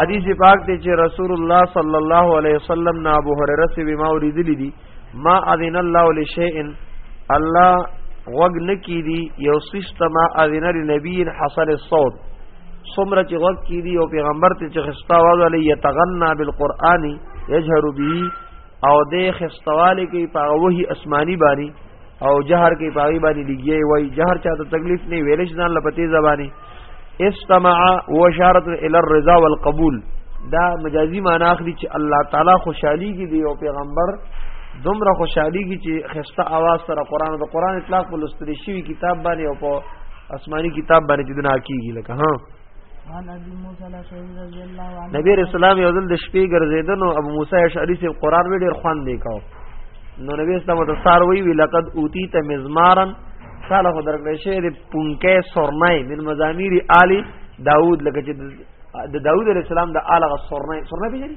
حدیث پاک دی چې رسول الله صلی الله علیه وسلم نا ابو هريره سی بما اوریدلی دي ما اذن الله لشیء الله وغ نکی دی یو سیستم اذن لنبی حسن الصوت سمره چې وغ کی دی او پیغمبر ته چې خستا واز علی یتغنا بالقران یجهر به او د خستواله کې پاغه وਹੀ اسماني بانی او جهر کې پاوی باندې لګي وای جهر چاته تکلیف نه ویل شي ځان لپتی زبانی استمع وشارت الى الرضا والقبول دا مجازي معنی اخلي چې الله تعالی خوشحالي کې دی او پیغمبر دومره خوشحالي کې چې خسته आवाज سره قران د قران اطلاق په لستري شوی کتاب باندې او په آسماني کتاب باندې چې دنا کیږي لکه ها نبی رسول الله یو ځل د شپې ګرځیدنو ابو موسی اشعری سی قران وی ډیر خوان دی کاو نو نبی اسلام ته سار وی وی لقد اوتی ته مزمارن ساله خو درکړې شه د پونکې سورنای من مزامیر علی داوود لکه چې د داوود علیه السلام د اعلی سورنای سورنای پیژني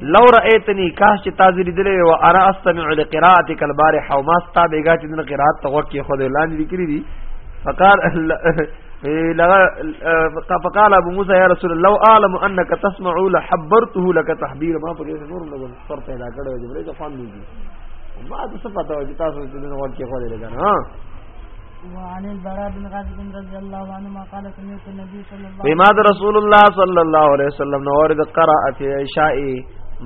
لو رأيتني کاش چې تاسو لیدلې و انا استمع لقراءتك البارح او ما ستا بیګا چې د قرات ته وکي خو د لاندې لیکلي دي فقال فقال ابو موسى يا رسول الله لو اعلم انك تسمع لحبرته لك تحبير ما په دې نور لګول سر پیدا کړو چې بلې ته فهم دي ما د څه پتا و چې تاسو دې نو ورکه خو دې لګا ها وعن البراء بن غازي رضي الله عنهما قال سمعت النبي وی ما د رسول الله صلی الله علیه وسلم نو اورید قرات عشاء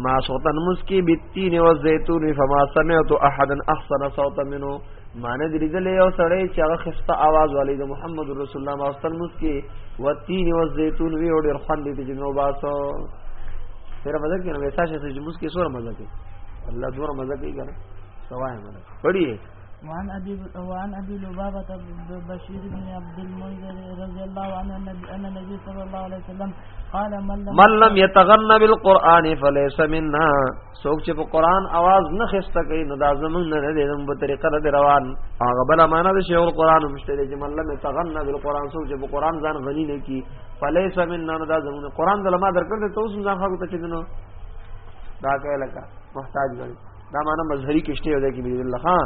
ما صوتا مسکی بالتین والزیتون فما سمعت احدا احسن صوتا منه ما نه درېدلې یو سړی چې هغه خسته आवाज والي د محمد رسول الله ماستر مسکی والتین والزیتون وی اور ډیر خوند دي جنو باسو تیرا مزه کې نو ویسا چې مسکی سور مزه کې الله دور مزه کوي کنه سوای مزه پڑھیے وعن ابي وعن ابي لبابه بشير بن عبد المنذر رضي الله عنه ان النبي صلى الله عليه وسلم قال من لم, من لم يتغنى بالقران فليس منا سوک چې په قران आवाज نه خسته کوي نو دا زمونږ نه دی زموږ په طریقه د روان هغه بل معنا د شیخ القران مشته دی چې من لم يتغنى بالقران سوک چې په قران ځان غني نه کی فليس منا نو دا زمونږ قران د لما درکړ ته اوس ځان خلکو ته چې دینو دا کوي لکه محتاج غني دا معنا مظهری کې شته دی کې بسم الله ها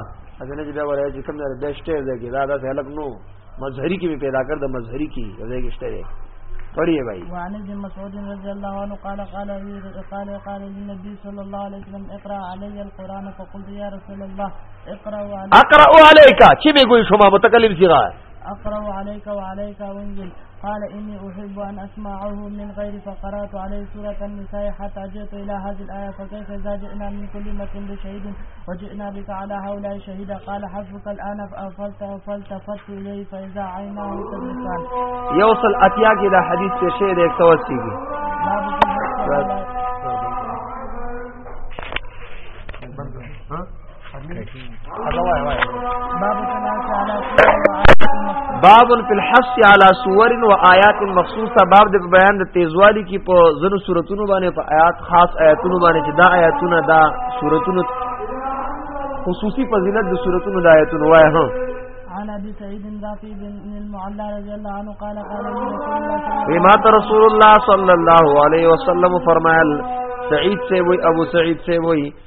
اذن چې بیا ورای چې کوم ځای به شته دی کې دا دا هلک نو مظهری کې پیدا کړ د مظهری کې ځای کې شته دی پڑھیے بھائی وعن ابن مسعود رضی اللہ عنہ قال قال قال قال النبي صلى الله عليه وسلم اقرا علي القران فقلت يا رسول الله اقرا عليك اقرا عليك چی به کوئی شما متکلم سیغه اقرا عليك وعليك وانزل قال إني أحب أن أسمعه من غير فقرأت عليه سورة النساء حتى جئت إلى هذه الآية فكيف إذا جئنا من كل مكان بشهيد وجئنا بك على هؤلاء شهيدا قال حسبك الآن فأفلت فالتفت إليه فإذا عيناه تبكان يوصل أتياك إلى حديث شهيد يكتوسيك باب باب فی الحث علی سور و آیات مخصوصه باب د بیان د تیزوالی کی په زنو سورتونو باندې په آیات خاص آیاتونو باندې چې دا آیاتونه دا سورتونو خصوصي فضیلت د سورتونو د آیاتونو وای هه عن ابي سعيد الرافي بن المعلى رضي الله عنه قال قال بما رسول الله صلى الله عليه وسلم فرمایل سعید سے وہی ابو سعید سے وہی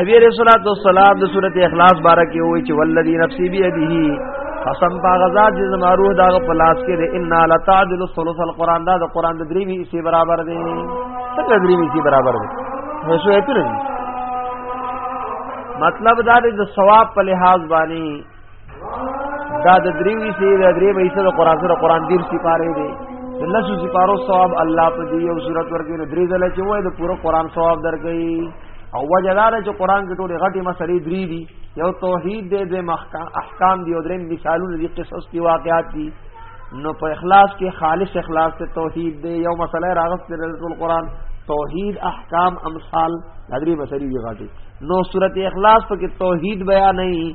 نبی رسول الله صلی الله علیه وسلم د سورته اخلاص بارک یو چې والذی نفسی بیده قسم په غزا چې زما روح دا په لاس کې دی ان لا تعدل الثلث القران دا د قران د درې وی سی برابر دی څنګه درې وی سی برابر دی نو شو یې مطلب دا د ثواب په لحاظ باندې دا د درې ویسې د درې ویسې د قران سره قران دیر سپاره دی د لاسو سپارو ثواب الله په دې یو صورت ورکې نو درې ځله چې وای د پوره قران ثواب درکې او وجدار چې قران کې ټولې غټې مسلې درې دي یو توحید دې د احکام دی او درې مثالونه دي قصص دي واقعات دي نو په اخلاص کې خالص اخلاص ته توحید دې یو مسله راغست د ټول قران توحید احکام امثال درې مسلې دي غټې نو سورته اخلاص په کې توحید بیان نه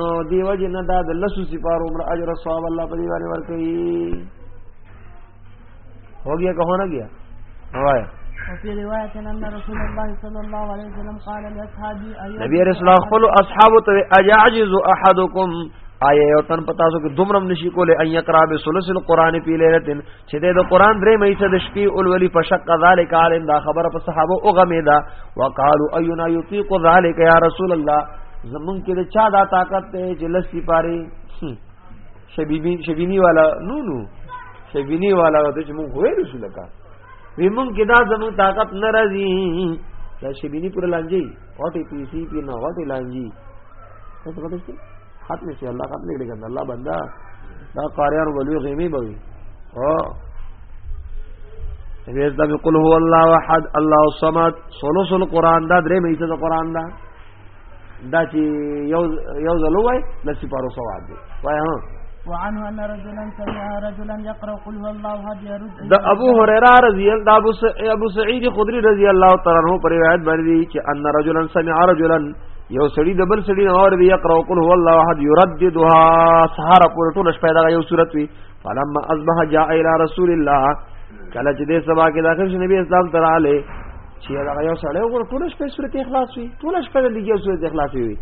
نو دیو جن دا د لسو سپارو عمر اجر ثواب الله په دی باندې ورکړي هو گیا که هونه گیا وای وفي روایت ان رسول الله صلی الله علیه وسلم قال لاصحابي نبی رسول الله خپل اصحاب ته اجعجز احدکم آیا یو تن پتا سو کې دومره نشي کوله ان یقرا به ثلث القران پی لیلتن چې د قران درې مې څه د شپې اول ولي په شق ذالک عالم دا خبره په صحابه او غمه دا وقالو اينا يطيق ذالک يا رسول الله زمون کې د چا دا طاقت ته چې لسی پاري شبيبي شبيني والا نو نو شبيني والا د چې مونږ وې رسول الله وی مونږ کې دا زمون طاقت ناراضي دا شبيني پر لانجي غټي پیسي کې نه غټي لانجي څه پکې شي ختم شي الله ختم لري کنه الله بندا دا قاریان ولوي غیمه بوي او ویز دا قل هو الله احد الله الصمد ثلث القران دا درې مې ته قران دا دا چې یو یو زلوای د سپارو ثواب دی وایو وعنه ان رجلا سمع رجلا يقرا قل هو الله احد يرد د ابو هريره رضی الله د ابو سعید خدری رضی الله تعالی عنہ پر روایت باندې چې ان رجلا سمع رجلا یو سړی د بل سړی نو اور دی یقرا قل هو الله احد يرددها سحر پر ټول شپه دا یو صورت وی فلما اصبح جاء الى رسول الله کله چې دې سبا کې داخل شي نبی اسلام تر علی چې هغه یو سړی وګور ټول شپه سورۃ اخلاص وی ټول شپه د لګي سورۃ اخلاص وی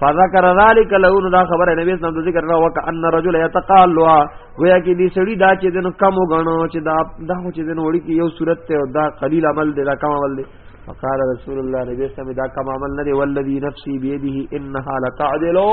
فذكر ذلك له دا خبره نبی اسلام د ذکر را وک ان رجل يتقالوا ویا کې دې سړی دا چې دنو کم وګڼو چې دا دا چې دنو وړي کې یو سورۃ ته دا قلیل عمل دی دا کم عمل دی فقال رسول الله نبی اسلام دا کم عمل نه دی والذي نفسي بيده انها لتعدلوا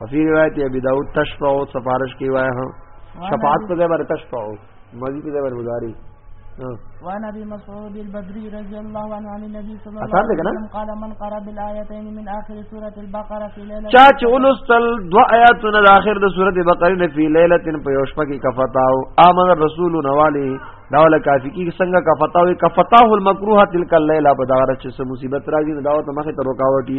وفي روایت ابي داود تشفع او سفارش کی وای ها شفاعت په ځای باندې تشفع او ماضی په ځای باندې مضارع وعن ابي مسعود البدري رضي الله عنه عن النبي صلى الله عليه وسلم قال من قرأ بالايتين من اخر سوره البقره في ليله چا چې ولستل دو آیاتونه د اخر د سوره بقره نه په ليله تن په یوشپه کې کفتاو امر رسول نوالی دا ولا کافی کی څنګه کفتاو کفتاه المکروه تلک الليله په دا چې مصیبت راځي دا ته مخه ته رکاوټي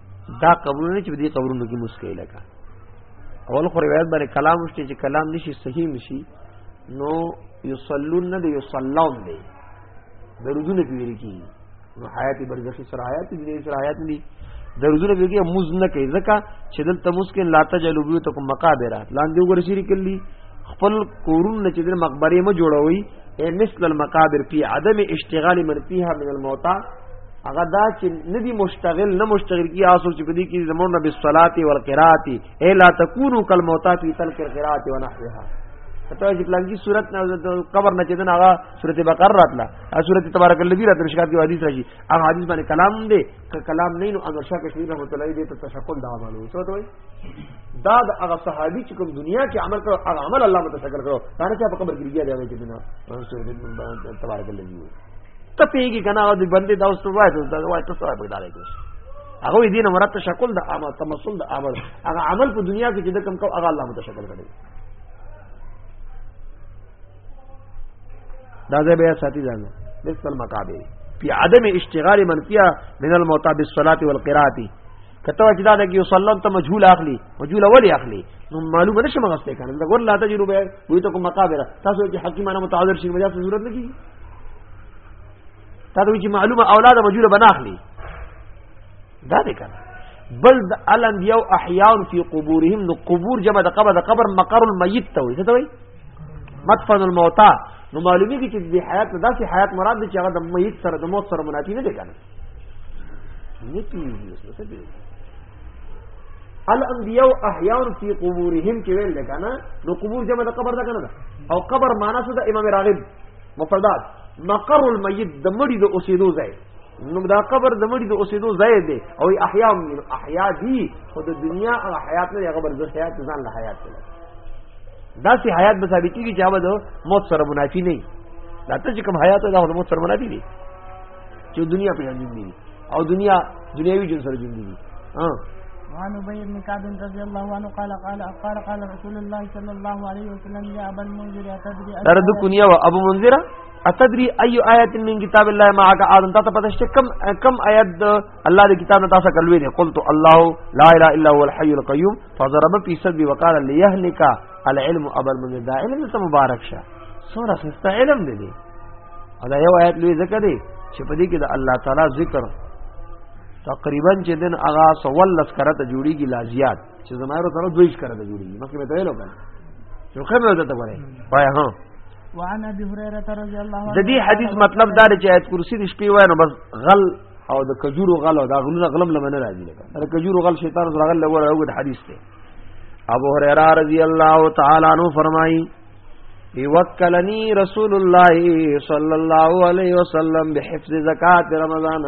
دا قبرونه چې دې قبرونو کې مسکې لګا اول خو روایت باندې کلام وشته چې کلام نشي صحیح نشي نو یصلون نه دی یصلون دی درودونه کې ویل کی نو حیات برزخی سره حیات دې سره حیات دې درودونه به کې موز نه کوي ځکه چې دلته مسکن لا تجلو بیو تکم مقابرات لاندې وګورئ شری کلی خپل کورونه چې د مقبره ما جوړوي اے مثل المقابر فی عدم اشتغال من فیها من الموتى هغه دا چې ندی مشتغل نه مشتغل کی آسو چې بدی کی زمون نبی الصلات والقرات اے لا تکونو کل موتا فی تلک القرات ونحوها ته چې پلان کی صورت نه قبر نه چدن هغه سورته بقره راتله هغه سورته تبارک الذی رات مشکات کی حدیث راشي هغه حدیث باندې کلام دی که کلام نه نو اگر شاکه شوی رحمت الله دې ته تشکل دا مالو څه ته وایي دا د هغه صحابي چې کوم دنیا کې عمل کړو هغه عمل الله متشکر کړو دا نه چې په قبر کې لګیا دی چې دنیا منصور بن من تبارک الله دی ته پیږي کنه هغه باندې دا اوس وای ته دا وای ته سره پیدا لګي هغه دې نه مرته شکل د عمل تمثل د عمل هغه عمل په دنیا کې چې د کوم کو هغه الله متشکر کړی دا ځای بیا ساتي ځان مثل المقابر فی عدم اشتغال من فيها من الموتى بالصلاه والقراءه کته چې دا د یو سلام ته مجهول اخلي مجهول ولی اخلي نو معلومه نشه مغسته کنه دا ګور لا تجربه وي ته کوم مقابره تاسو چې حکیمانه متعذر شي مجاز ضرورت نه کیږي تاسو چې معلومه اولاد مجهول بنا اخلي دا دی کنه بل د الم یو احیان فی قبورهم نو قبور جمع د قبر د قبر مقر المیت ته وي څه ته وي مدفن الموتى نو معلومی کی چې د حیات نه داسې حیات مراد دی چې هغه د میت سره د موت سره منافی نه دی کنه نه پیږي الانبیاء احیان فی قبورهم کې ویل کنه نو قبور جمع د قبر ده کنه او قبر معنا څه د امام راغب مفردات مقر المیت د مړي د اوسېدو ځای نو دا قبر د مړي د اوسېدو ځای دی او احیا احیا دی خو د دنیا او حیات نه هغه برزخ حیات ځان له حیات دی دا سي حیات به ثابت کیږي چې هغه د موت سره منافي نه دا ته چې کوم حیات ده د موت سره منافي دی چې دنیا په ژوند دی او دنیا دنیوي جن سره ژوند دی ها وعن ابي بن كعب رضي الله عنه قال قال قال قال رسول الله صلى الله عليه وسلم يا ابا المنذر اتدري ترد كنيا ابو منذر اتدری ایو آیت من کتاب الله معک اذن ته پته شته کم کم آیت الله د کتاب نه تاسو کلوې دي قلت الله لا اله الا هو الحي القيوم فضرب في صدري وقال ليهلك العلم ابا المنذر دا علم ته مبارک شه سوره خسته علم دې دي دا یو آیت لوی ذکر دی چې په دې کې د الله تعالی ذکر تقریبا چې دن اغا سوال لس کرته جوړیږي لازیات چې زمایرو سره دوی ښکاره د جوړي مخکې مې ته ویلو کنه چې خیر نه ده ته وایي وایي ها وعن ابي هريره رضي الله عنه د دې حدیث مطلب دا دی چې آیت کرسی د شپې وای نو بس غل او د کجورو غل او دا غلونه غلم لمنه راځي لکه دا کجورو غل شیطان سره غل لور او د حدیث ته ابو هريره رضی الله تعالی عنہ فرمایي وکلنی رسول الله صلی الله علیه وسلم بحفظ زکات رمضان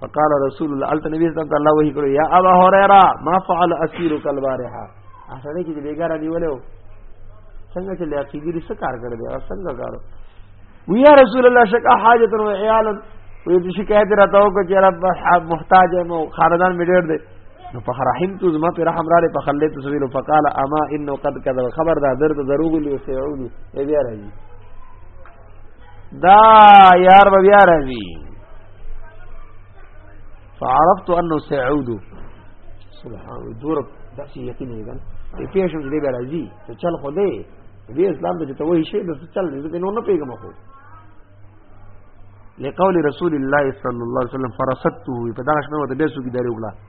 فقال رسول الله الته نبی صلی الله علیه وسلم یا ابا هريره ما فعل اسيرك البارحه اسره کې بیګاره نیولو څنګه چې لاقیګری څه کار کړی دی څنګه کارو ویا رسول الله شکا حاجت و عیالا وې د شکایت راته وکړ چې رب محتاج مو خاندان می ډېر دی نو فخرحمت زما پر رحم را لې په خلې تسویل فقال اما انه قد كذب خبر دا درد ضروري لوي سيعودي ای بیا راځي دا یار به بیا راځي فعرفت انه سعود سبحان الله دور داسې یقین یې ګل په پیښو کې به راځي ته چل خو دې دې اسلام ته ته وایي شي د چل دې نو نه پیګم خو لقول رسول الله صلی الله علیه وسلم فرصته په دا شنو د بیسو کې دریو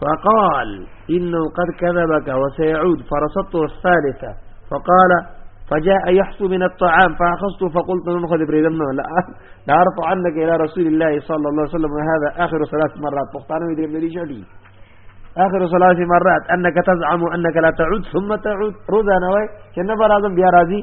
فقال إنه قد كذبك وسيعود فرصدته الثالثة فقال فجاء يحصو من الطعام فأخذته فقلت ننخذ بريدمنا لا لا أرفع عنك إلى رسول الله صلى الله عليه وسلم هذا آخر ثلاث مرات تختار من ريشتي اخر ثلاث مرات انك تزعم انك لا تعود ثم تعود روزا نوي كنا برازم بيا اعظم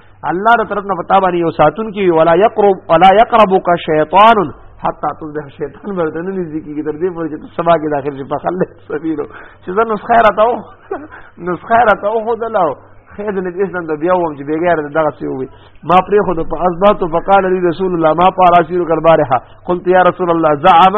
الله تر طرف نه پتا باندې یو ساتون کی ولا یقرب ولا یقربک شیطان حتا تصبح شیطان ورته نه نږدې کیږي تر دې پورې چې سبا کې داخل شي په خلل سبیلو چې زه نو خیرت او نو خیرت او خو دلاو خیر دې اسلام د بیا وم چې بغیر دغه سی وي ما پرې خو د په ازبات فقال لي رسول الله ما پارا شیر کر بارها قلت یا رسول الله زعم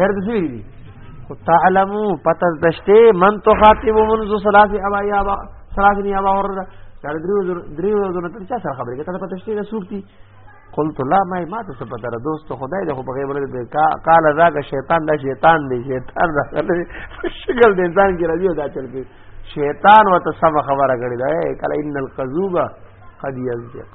غیر د سوی دي خو تعلمو پتز دشته من تو خاطب منذ ثلاث ابا یا ابا ثلاث نی ابا ور دا دریو دریو زونه تر چا سره خبرې کوي ته پتشته د سورتي قلت لا ما ما ته څه پته را دوست خدای دې خو په غیبه دې کا قال ذاک شیطان دا شیطان دی شیطان دا شکل دې انسان کې راځي دا چل کې شیطان وته سم خبره غړي دا کله ان القذوبه قد یزق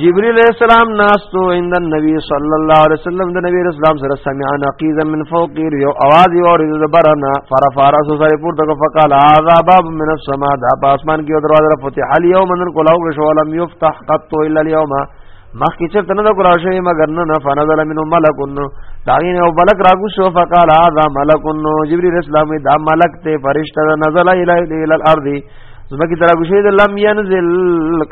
جبريل عليه السلام ناستو عند النبي صلى الله عليه وسلم د نبی رسول الله سره سمع نقيز من فوق يو आवाज یو اور د برنا فر فارس سره پور دغه فقال هذا باب من السماء دا په اسمان کې دروازه فتح اليوم من کولاو شو لم يفتح قط الا اليوم مخ کې چرته نه کراو شوی مگر نه فنزل منه ملک داغین او ملک راغو شو فقال هذا ملک جبريل اسلام دا ملک ته فرشتہ نزل الى الارض زمکه ترا ګوشه د لم ينزل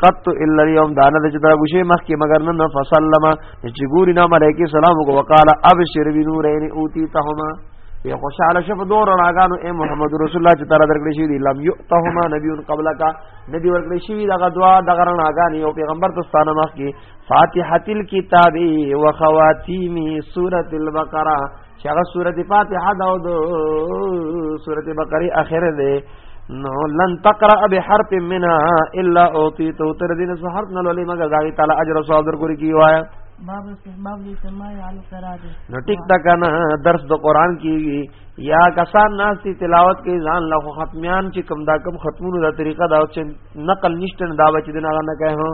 قط الا اليوم دانه د ترا ګوشه مخ کې مگر نه فسلم چې ګوري نه ملائکه سلام کو وقال ابشر بنورين اوتي تهما یا خوشاله شپ دور راغانو اے محمد رسول الله چې ترا درکړې شي لم يؤتهما نبي قبلک نبي ورکړې شي دغه دعا دغه راغان یو پیغمبر تستانه مخ کې فاتحه الكتاب وخواتیم سوره البقره چې هغه سورته فاتحه دا او د سورته بقره اخر ده نو لن تقرا بحرف منها الا اوتیت تر دې نه حرف نه لولې مګر دا تعالی اجر او ثواب درکوري کیوایا باب استحباب لسماع علی قرات نو ټیک تا کنه درس د قران کیږي یا کسان ناس تی تلاوت کې ځان له ختمیان چې کم دا کم ختمونو دا طریقه دا چې نقل نشته دا بچ دین هغه نه کوي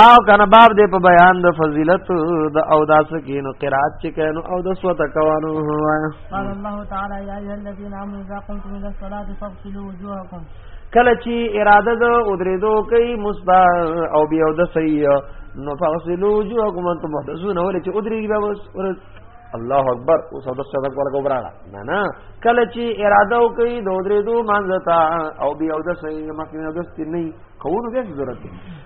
او کنه باب دې په بیان د فضیلت د او داس کې نو قرات چې کینو او د سوته کوانو وایا قال الله تعالی یا ایه الذین آمنوا اذا قمتم الى الصلاه فاغسلوا وجوهکم کله چې اراده د ودریدو کوي مصبا او بیا د سیئ نو فاغسلوا وجوهکم انتم محدثون ولې چې ودریږي به بس الله اکبر اوس د صدق ولا ګبراړه نه نه کله چې اراده وکړي د ودریدو مانځتا او بیا د سیئ مخکې د ستنې کوو نو څه ضرورت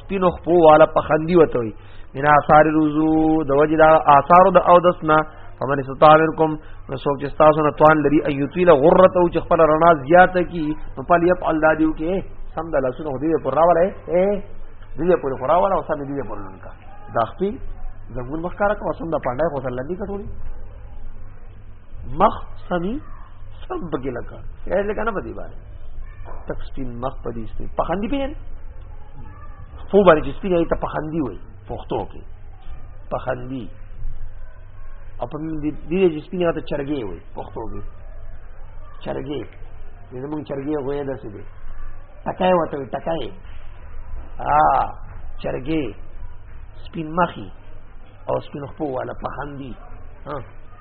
سپینو خپو والا پخندی وته وي من آثار الوضو د وجه دا آثار د او دسنا فمن استطاع منکم نو څوک چې تاسو نه توان لري ايوتيل غرته او چې خپل رڼا زیاته کی نو پال یپ الله دیو کې سم د لاسونو هدي پر راواله اے دې پر خراواله او سم دې پر لونکا دا خپل زمون مخکاره کو سم د پاندای خو سره لندې کټوري مخ سمي سب بګی لگا یې لګا نه بدی باندې تک سپین مخ په دې سپین پخندي پیژن فو باندې چې سپین ته پخندي وای پښتو کې پخندي او په دې دې چې سپین ته چرګې وای پښتو کې چرګې دې موږ چرګې غوې داسې دي ټکای وته ټکای ا چرګې سپین مخي او سپین خپو والا پخندي ها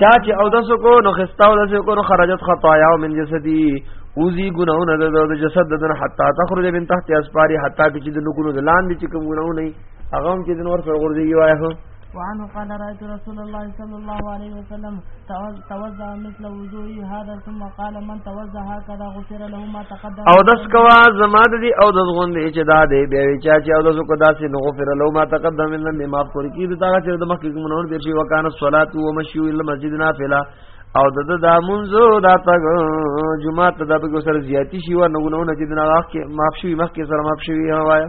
چا چې او دسو کو نو خستا او دسو کو نو خرجت خطايا او من جسدي اوزي ګناونه د د جسد ددن حتا تخرج من تحت اسباري حتا چې د نګونو د لاندې چې کوم ګناونه هغه هم چې د نور سره ورځي وایو وعنه قال رأيت رسول الله صلى الله عليه وسلم توضأ او دس کوا زما د دې او د غون دې چې دا دې بیا وی چا چې او د زو کو داسې نو غفر له ما تقدم من ذنب معاف کړی کی دا چې د مخکې منور دې شي وکانه صلات او مشي ال مسجد نافلا او د د دامنزو دا تګ جمعه ته د بګو سره زیاتی شي و نو نو چې د ناغ کې معاف شي مخکې سره معاف شي هوایا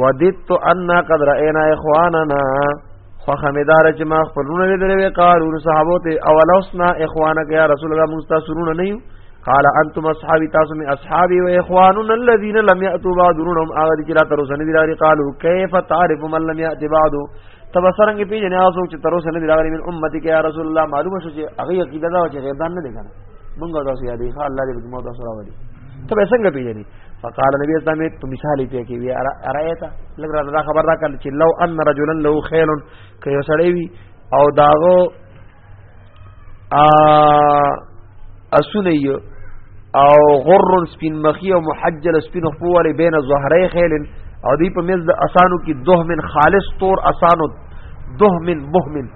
وددت ان قد راينا اخواننا فخمدار چې ما خپلونه لیدل وی قالو صحابو ته اولسنا اخوانک یا رسول الله مستاسرون نه یو قال انتم اصحابي تاسو می اصحابي و اخواننا الذين لم ياتوا بعدهم اغه چې لا تر اوسه نه دي قالو كيف تعرف من لم ياتي بعد تب سرنګ پیژنې اوسو چې تر اوسه نه دي راغلي من امتي کې یا رسول الله معلومه شو چې هغه عقیده دا چې غیبان نه دي کنه مونږ تاسو یادې ښه الله دې په موږ تاسو راوړي ته به څنګه پیژنې فقال نبی اسلام په مثال یې کې وی ارایت لګ را دا خبر را کړ چې لو ان رجلا له خیل کې یو سړی وی او داغو ا اسونه یو او غر سپین مخی او محجل سپین خپو والے بین زهره خیل او دی په مز د اسانو کې دوه من خالص تور اسانو دوه من بهمن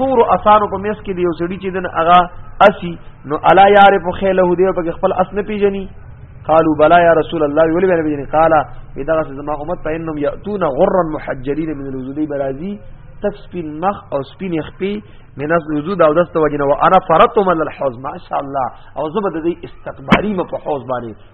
تور اسانو په میس کې دی یو سړي چې دن اغا اسی نو الا یعرف خیله دی په خپل اس نه پیژني قالوا بلا یا رسول الله ویل به نبی قال اذا زما امت فانهم یاتون غرا محجلین من الوجود برازی تسپین مخ او سپین خپی من الوجود او دست وجنه وانا فرتم الحوض ما شاء الله او زبد دی استقباری م په حوض باندې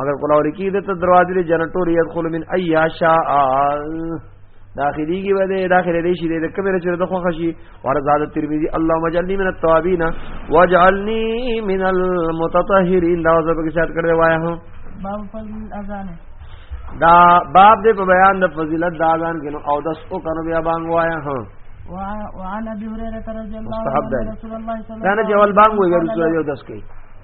مگر کولا ورکی د ته دروازې د جنتو ری يدخل من ايا شاء داخلي کې وده داخله دې شي د کمره چې د خوښ شي ورزاد ترمذي اللهم اجعلني من التوابين واجعلني من المتطهرين دا زبر کې شاد کړو وایا هو باب فضل الاذان دا باب دې په بیان د فضیلت د اذان کې نو او داس او کنو بیا بانګ وایا هو وعن ابي هريره رضي الله عنه رسول الله صلى الله عليه وسلم دا نه جوال بانګ وي رسول الله داس کې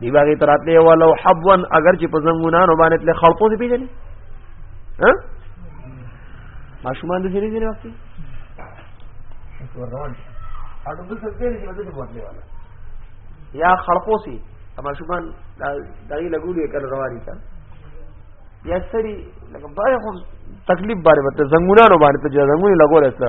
دی باغی تراتلی ولو حبوا اگر چې په زنګونانو باندې تل خلقو دې پیژنې ها ماشومان دې سری دې وخت اډو د سکتې چې مدد بوتلې والا یا خلقو سي ماشومان دغه لګولې کړه رواني تا یا سری لکه بای خو تکلیف باندې مت زنګونانو باندې ته زنګونی لګول استه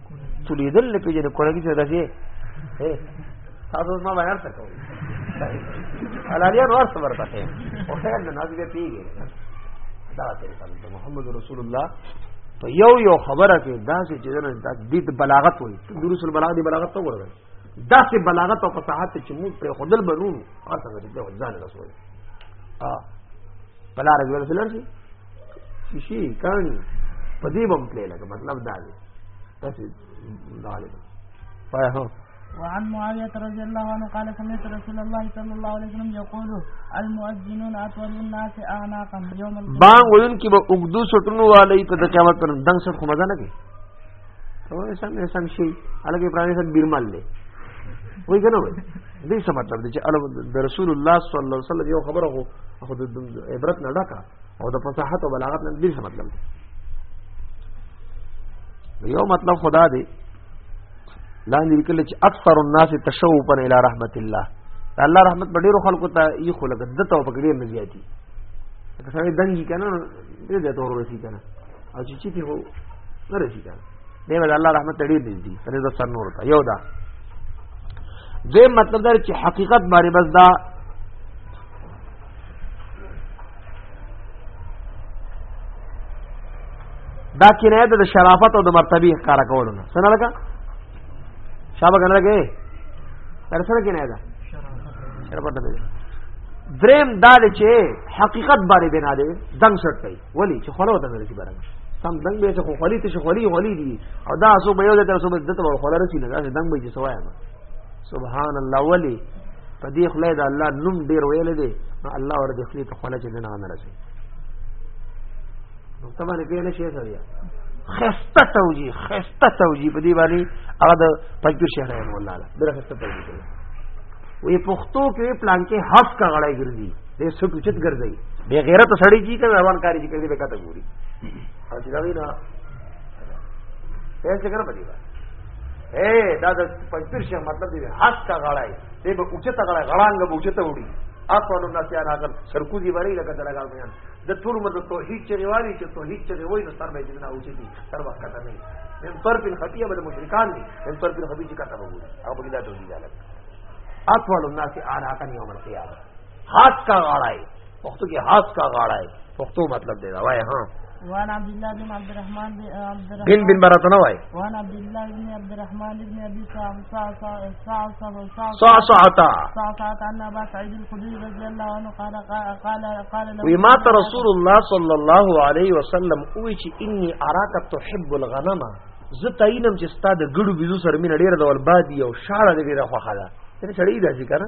تلیدل نه پیژنې کورګي څه راځي اے تاسو ما بیان څه کوي حلالیا نور څه ورته کوي او خیر نه ناز به پیږي دا ته محمد رسول الله په یو یو خبره کې دا چې جنن د بلاغت وي دروس البلاغت دی بلاغت ته ورغی داسې بلاغت او فصاحت چې موږ پر خودل بنونو هغه څنګه چې په ځان رسول ا بلار دی رسول شي شي کانی په دې بم پلی لګ مطلب دا دی تاسو دا لګ پای هو وعن معاوية رضي الله عنه قال سمعت رسول الله صلى الله عليه وسلم يقول المؤذنون اطول الناس اعناقا يوم القيامه بان وين کې به اوګدو سټونو والي په قیامت پر دنګ سټ خو مزه نه کوي ټول سم سم شي الګ ابراهيم سره بیرمل دی وای کنه وای دې څه مطلب دی چې الګ د رسول الله صلی الله علیه وسلم یو خبره هو خو د عبرت نه ډکا او د فصاحت او بلاغت نه دې څه مطلب دی یو مطلب خدا دی لاندې لیکل چې اکثر الناس تشوفا الى رحمت الله الله رحمت په ډیرو خلکو ته یې خلک دته په ډیر نه زیاتی که سړی دنګي کنه دې ته تور ورسی کنه او چې چې هو ورځي دا دی ول الله رحمت ډېر نږدې سره د سر نور ته یو دا دې مطلب در چې حقیقت باندې بس دا دا کنایه د شرافت او د مرتبه ښکار کولو نه څنګه لګا شابه کنه لګې تر سره کنایه ده شرافت ده دریم دا چې حقیقت باندې بنا دی دنګ شټ کوي ولی چې خلو ته درځي برنګ سم دنګ به چې خولي ته خولي خولي دي او دا سو به یو د تر سو به دته ور خولره سي نه دا دنګ به چې سوایا سبحان الله ولی په دې خلای دا الله نوم ډیر ویل دي الله ور دې خلی ته خوله چې نه نه رسي نو تمه نه پیل شي سړیا خسته توجی خسته توجی په دې باندې هغه د پنځیر شهر رحم الله درخسته توجی وي پښتو کې پلان کې حف کا غړای ګرځي دې سټ اوچت ګرځي بے غیرت سړی کی کنه روان کاری چې کوي به کته ګوري او چې دا وینا پیسې کنه پدی اے دا د پنځیر شه مطلب دی حق کا غړای دې به اوچت غړای غړانګ به اوچت وړي اقوال الناس یا راغل سرکوزی وری لکه دا لگا بیان د ټول مد توحید چې ریوالي چې توحید چې وای نو سر به دې نه اوچې دي سر وخت نه نه من پر بن خطیه بل مشرکان دي من پر بن خطیه چې کته وګوري او بګدا توحید الک اقوال الناس اعراقا یوم القیامه هاس کا غړای پښتو کې هاس کا غړای پښتو مطلب دی دا وای ها وان عبد الله بن عبد الرحمن بن عبد الرحمن بن بن برات نه وای وان عبد الله بن عبد الرحمن بن ابي صعب صعب صعب صعب صعب صعتا صعتا ان ابا سعيد الخدري رضي الله عنه قال قال قال له وما رسول الله صلى الله عليه وسلم او چې اني اراك تحب الغنم زه تاینم چې ستاد ګړو بيزو سره مين ډیر ډول بادي او شاړه دې ډیره خوخه ده ته شړې داسې کنه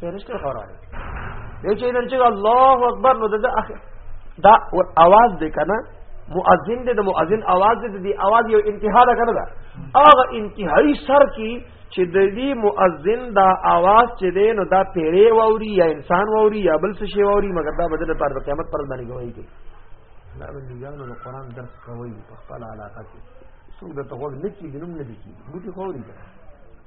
فرشته خبره دی چې نن چې الله اکبر نو د دا اواز دی کنه مؤذن دی د مؤذن اواز دی دی اواز یو انتها ده کنه دا هغه انتهایی سر کی چې د دې مؤذن دا اواز چې دی نو دا پیری ووري یا انسان ووري یا بل څه شی ووري مګر دا بدل پر قیامت پر باندې کوي کی دا بندګانو د قران درس کوي په خپل علاقه کې څوک د تغول نه کیږي نوم نه دی کیږي بوتي خوري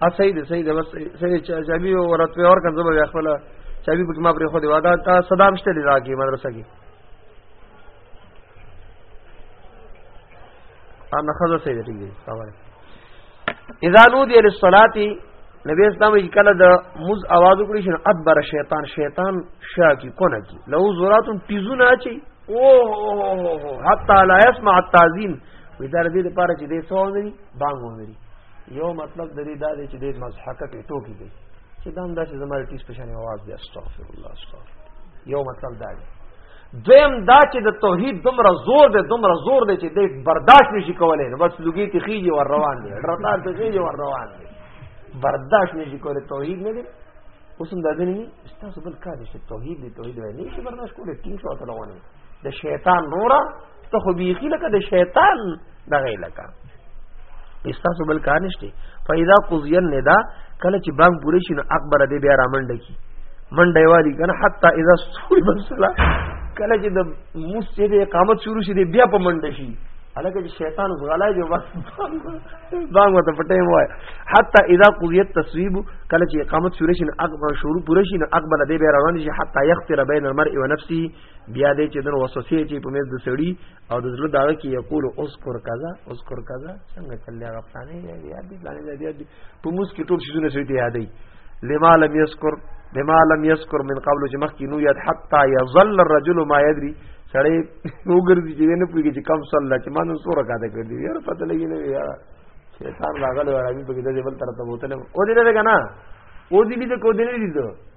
ا صحیح دی صحیح دی بس صحیح چابي ورته په اور کنځ به خپل چابي په ما پرې خو دی وادا تا صدا مشته دی راګي مدرسه کې انا خزه صحیح دی ټیک دی سلام علیکم اذا نودي للصلاه نبی اسلام یې کله د مز आवाज وکړي شنو ادبر شیطان شیطان شا کی کونه کی لو زورات تیزونه اچي او حتا لا يسمع التعظیم وې دا دې لپاره چې دې سو نه بانګ ونري یو مطلب د دې دا دی چې دې مزحکه کې ټوکی دی چې دا هم دا چې زموږ ټیس په شان आवाज دی استغفر الله استغفر یو مطلب دا دی دویم دا چې د توحید دومره زور دی دومره زور دی چې د برداشت نشي کولای نو بس لګي ته خيږي ور روان دي رتا ته خيږي ور روان دي برداشت نشي کولای توحید نه دی اوس هم دا ځنی تاسو بل کار دي چې توحید دی توحید وایي نشي برداشت کولای ټینګ شو ته روانه د شیطان نورا ته خو بیخی لکه د شیطان دغه لکه استاسو بل کار نشته فاذا قضی النداء کله چې بانګ پوره شي نو اکبر دې بیا رامنډ کی منډه والی کنه حتا اذا سوی بسلا کله چې د مسجد اقامت شروع شي دې بیا په منډه شي الکه چې شیطان غلای دی بس بانګ وته پټه مو حتا اذا قضی التصویب کله چې اقامت شروع شي نو اکبر شروع پوره شي نو اکبر دې بیا روان شي حتا یختر بین المرء ونفسه بیا دې چې دنو وسوسې چې په مېز د سړی او د زړه داغه کې یقول اذكر کذا اذكر کذا څنګه چلې هغه پلانې یاد دي پلانې یاد دي په موس کې ټول شیونه سړي ته یادې لما لم يذكر لما لم يذكر من قبل چې مخکې نو یاد حتا يظل الرجل ما يدري سړی وګرځي چې نه پوهیږي چې کم صلی چې مانو سوره کاته کړی یار پته لګی نه یار شیطان راغلی وړاندې په دې بل طرف ته بوتل او دې نه کنه او دې دې کو دې نه دې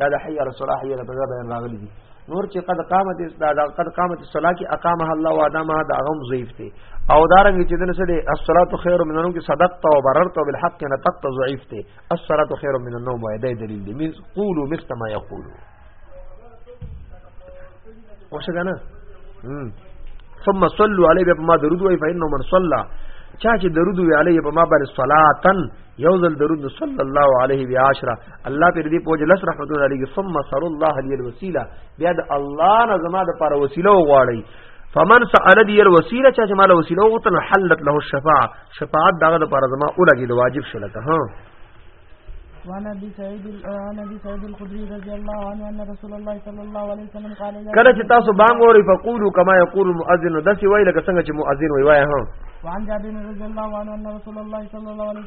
دا د حي رسول الله حي رسول الله راغلي دي نور چې قد قامت دا قد قامت الصلاه کې اقامها الله و ادمها دا غم ضعیف دی او دا رنګ چې دنه سره الصلاه خير من النوم کې صدقت او بررت بالحق نطقت ضعیف دی الصلاه خير من النوم وای دا دلیل دی من قولو مثل ما یقولو وشه کنه ثم صلوا عليه بما درود وای فإنه من صلى چا چې درود وی علیه په ما باندې صلاتن یوزل درود صلی الله علیه و عشره الله پر دې پوج لس رحمتونه علیه ثم صلی الله علیه الوسیله بیا د الله نه زما د پر وسیله وغواړي فمن سأل دی الوسیله چې مال وسیله وغوښتل حلت له الشفاعه شفاعت دغه د پر زما اولګي د واجب شله ته ها وعن ابي سعيد عن ابي سعيد الخدري رضي الله عنه ان رسول الله صلى الله عليه وسلم قال کله چې تاسو بانګ وری فقولوا كما يقول المؤذن دسی وای لکه څنګه چې مؤذن وای وای ها وعن جابر رضي الله عنه ان رسول الله صلى الله عليه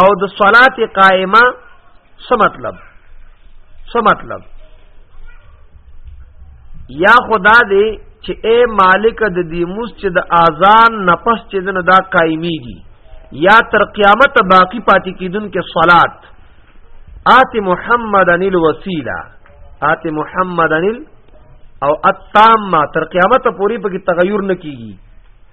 او د صلات قائمه څه مطلب څه مطلب یا خدا دې چې اے مالک د دې موس چې د اذان نفس چې نه دا قائميږي یا تر قیامت باقی پاتې کیدون کې صلات آت محمد انل وسیلہ آت محمد انل او اتام تر قیامت پوری په تغیر نه کیږي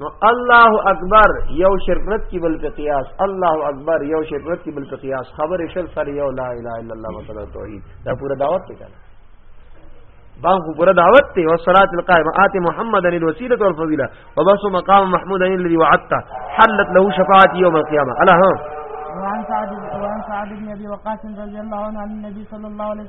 نو الله اکبر یو شرکت کی بل په قیاس الله اکبر یو شرکت کی بل په قیاس خبر شل سره یو لا اله الا الله مسله توحید دا پورا دعوت ته کړه با خو پورا دعوت ته او صلات القائمه ات محمدن الوسیله والفضیله وبس مقام محمود الذي وعدت حلت له شفاعت يوم القيامه الا ها وعن سعد وعن سعد بن ابي وقاص رضي الله عنه عن النبي صلى الله عليه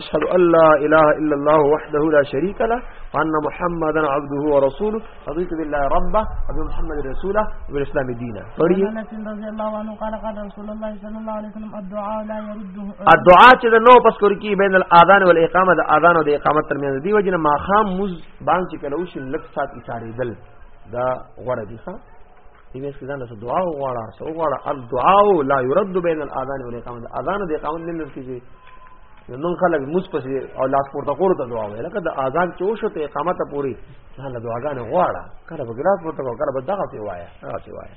اشهد ان لا اله الا الله وحده لا شريك له وان محمدا عبده ورسوله رضيت بالله ربا وبمحمد رسولا وبالاسلام دينا فريق رضي الله عنه قال قال رسول الله صلى الله عليه وسلم الدعاء لا يرده الدعاء چې نو پس کور کی بین الاذان والاقامه د اذان او د اقامت ترمنځ دی وجنه ما خام مز باندې کلو شل لک سات اشاره دل دا غره دي ها دې مې ځان له دعا وغواړه سو وغواړه الدعاء لا يرد بين الاذان والاقامه اذان او اقامت نه نن کیږي نن خلک موس پسې او لاس پورته کول ته دعا وایي لکه د اذان چې وشو ته اقامت پوری ځان له دعاګانې غواړه کله به ګلاس پورته کړه کله به دغه سی وایا هغه سی وایا